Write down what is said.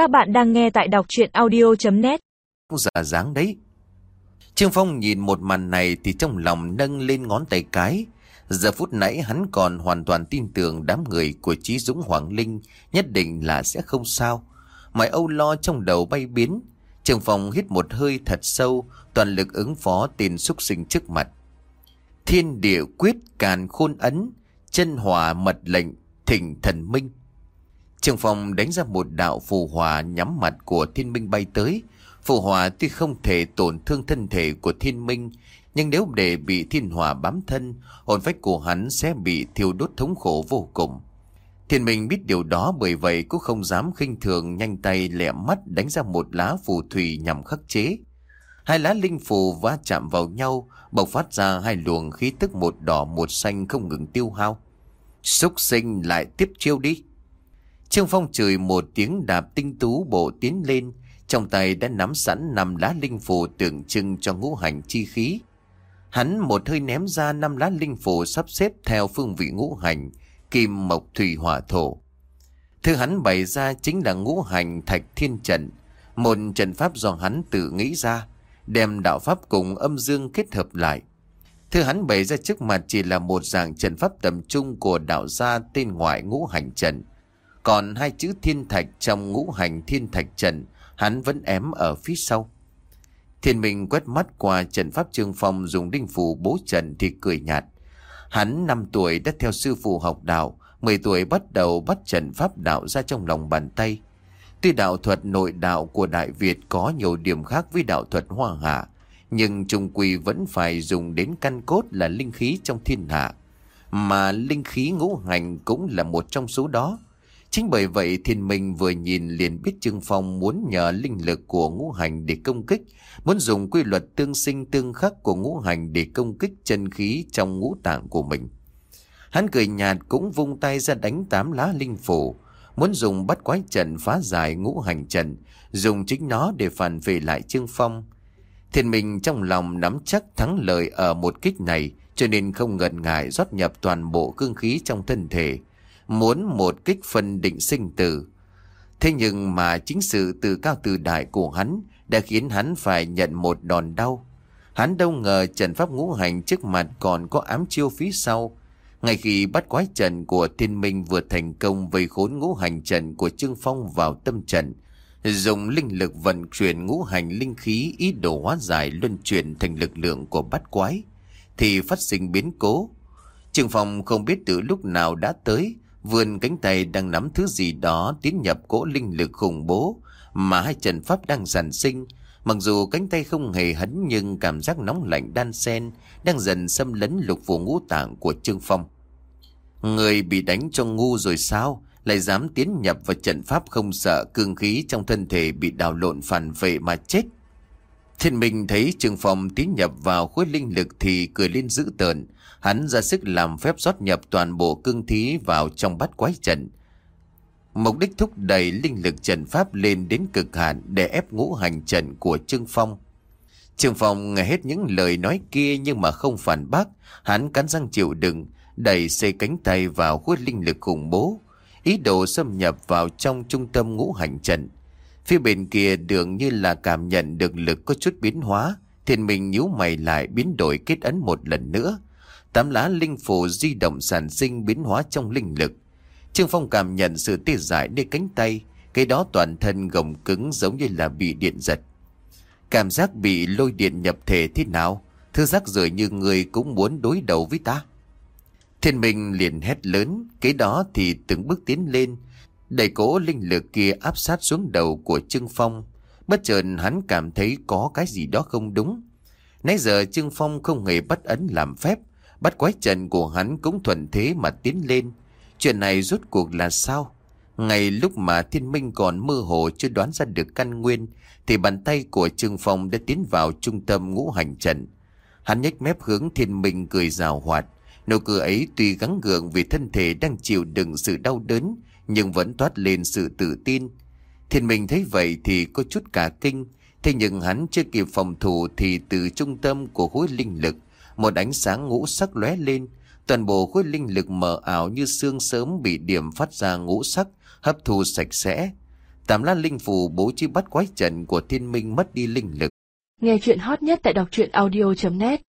Các bạn đang nghe tại đọc chuyện audio.net Giả dáng đấy. Trương Phong nhìn một màn này thì trong lòng nâng lên ngón tay cái. Giờ phút nãy hắn còn hoàn toàn tin tưởng đám người của Chí Dũng Hoàng Linh nhất định là sẽ không sao. Mọi âu lo trong đầu bay biến. Trương Phong hít một hơi thật sâu, toàn lực ứng phó tên xúc sinh trước mặt. Thiên địa quyết càn khôn ấn, chân hòa mật lệnh, thỉnh thần minh trường phòng đánh ra một đạo phù hòa nhắm mặt của thiên minh bay tới. Phù hòa tuy không thể tổn thương thân thể của thiên minh, nhưng nếu để bị thiên hòa bám thân, hồn phách của hắn sẽ bị thiêu đốt thống khổ vô cùng. Thiên minh biết điều đó bởi vậy cũng không dám khinh thường nhanh tay lẹ mắt đánh ra một lá phù thủy nhằm khắc chế. Hai lá linh phù va chạm vào nhau, bộc phát ra hai luồng khí tức một đỏ một xanh không ngừng tiêu hao. Xúc sinh lại tiếp chiêu đi. Trương Phong chửi một tiếng đạp tinh tú bộ tiến lên, trong tay đã nắm sẵn năm lá linh phù tượng trưng cho ngũ hành chi khí. Hắn một hơi ném ra năm lá linh phù sắp xếp theo phương vị ngũ hành, kim mộc thủy hỏa thổ. Thứ hắn bày ra chính là ngũ hành thạch thiên trận, một trận pháp do hắn tự nghĩ ra, đem đạo pháp cùng âm dương kết hợp lại. Thứ hắn bày ra trước mặt chỉ là một dạng trận pháp tầm trung của đạo gia tên ngoại ngũ hành trận. Còn hai chữ thiên thạch trong ngũ hành thiên thạch trận, hắn vẫn ém ở phía sau. Thiên Minh quét mắt qua trận pháp trương phong dùng đinh phù bố trận thì cười nhạt. Hắn 5 tuổi đã theo sư phụ học đạo, 10 tuổi bắt đầu bắt trận pháp đạo ra trong lòng bàn tay. Tuy đạo thuật nội đạo của Đại Việt có nhiều điểm khác với đạo thuật hoa hạ, nhưng trung quy vẫn phải dùng đến căn cốt là linh khí trong thiên hạ. Mà linh khí ngũ hành cũng là một trong số đó. Chính bởi vậy thiên minh vừa nhìn liền biết Trương Phong muốn nhờ linh lực của ngũ hành để công kích, muốn dùng quy luật tương sinh tương khắc của ngũ hành để công kích chân khí trong ngũ tạng của mình. Hắn cười nhạt cũng vung tay ra đánh tám lá linh phủ, muốn dùng bắt quái trận phá giải ngũ hành trận, dùng chính nó để phản về lại Trương Phong. Thiên minh trong lòng nắm chắc thắng lợi ở một kích này, cho nên không ngần ngại rót nhập toàn bộ cương khí trong thân thể, muốn một kích phân định sinh tử. Thế nhưng mà chính sự từ cao từ đại của hắn đã khiến hắn phải nhận một đòn đau. Hắn đâu ngờ trần pháp ngũ hành trước mặt còn có ám chiêu phía sau. Ngay khi bắt quái trần của thiên minh vừa thành công vây khốn ngũ hành trần của Trương Phong vào tâm trần dùng linh lực vận chuyển ngũ hành linh khí ý đồ hóa giải luân chuyển thành lực lượng của bắt quái, thì phát sinh biến cố. Trương Phong không biết từ lúc nào đã tới, vươn cánh tay đang nắm thứ gì đó tiến nhập cỗ linh lực khủng bố mà hai trận pháp đang sản sinh. Mặc dù cánh tay không hề hấn nhưng cảm giác nóng lạnh đan sen đang dần xâm lấn lục phủ ngũ tạng của Trương Phong. Người bị đánh cho ngu rồi sao? Lại dám tiến nhập vào trận pháp không sợ, cương khí trong thân thể bị đào lộn phản vệ mà chết. Thiên Minh thấy Trương Phong tiến nhập vào khối linh lực thì cười lên dữ tợn. Hắn ra sức làm phép rót nhập toàn bộ cương thí vào trong bát quái trận. Mục đích thúc đẩy linh lực trận pháp lên đến cực hạn để ép ngũ hành trận của Trương Phong. Trương Phong nghe hết những lời nói kia nhưng mà không phản bác, hắn cắn răng chịu đựng, đẩy xây cánh tay vào khối linh lực khủng bố, ý đồ xâm nhập vào trong trung tâm ngũ hành trận. Phía bên kia đường như là cảm nhận được lực có chút biến hóa, thiên mình nhíu mày lại biến đổi kết ấn một lần nữa. Tám lá linh phù di động sản sinh biến hóa trong linh lực. Trương Phong cảm nhận sự tê dại nơi cánh tay, cái đó toàn thân gồng cứng giống như là bị điện giật. Cảm giác bị lôi điện nhập thể thế nào? Thư giác rời như người cũng muốn đối đầu với ta. Thiên minh liền hét lớn, cái đó thì từng bước tiến lên, đẩy cỗ linh lực kia áp sát xuống đầu của Trương Phong. Bất chợt hắn cảm thấy có cái gì đó không đúng. Nãy giờ Trương Phong không hề bắt ấn làm phép, bắt quái trận của hắn cũng thuận thế mà tiến lên. Chuyện này rốt cuộc là sao? Ngày lúc mà thiên minh còn mơ hồ chưa đoán ra được căn nguyên, thì bàn tay của Trương Phong đã tiến vào trung tâm ngũ hành trận. Hắn nhếch mép hướng thiên minh cười rào hoạt. Nụ cười ấy tuy gắng gượng vì thân thể đang chịu đựng sự đau đớn, nhưng vẫn toát lên sự tự tin. Thiên Minh thấy vậy thì có chút cả kinh, thế nhưng hắn chưa kịp phòng thủ thì từ trung tâm của khối linh lực, một ánh sáng ngũ sắc lóe lên, toàn bộ khối linh lực mờ ảo như xương sớm bị điểm phát ra ngũ sắc, hấp thu sạch sẽ. Tạm lá linh phù bố trí bắt quái trận của thiên minh mất đi linh lực. Nghe chuyện hot nhất tại đọc truyện audio.net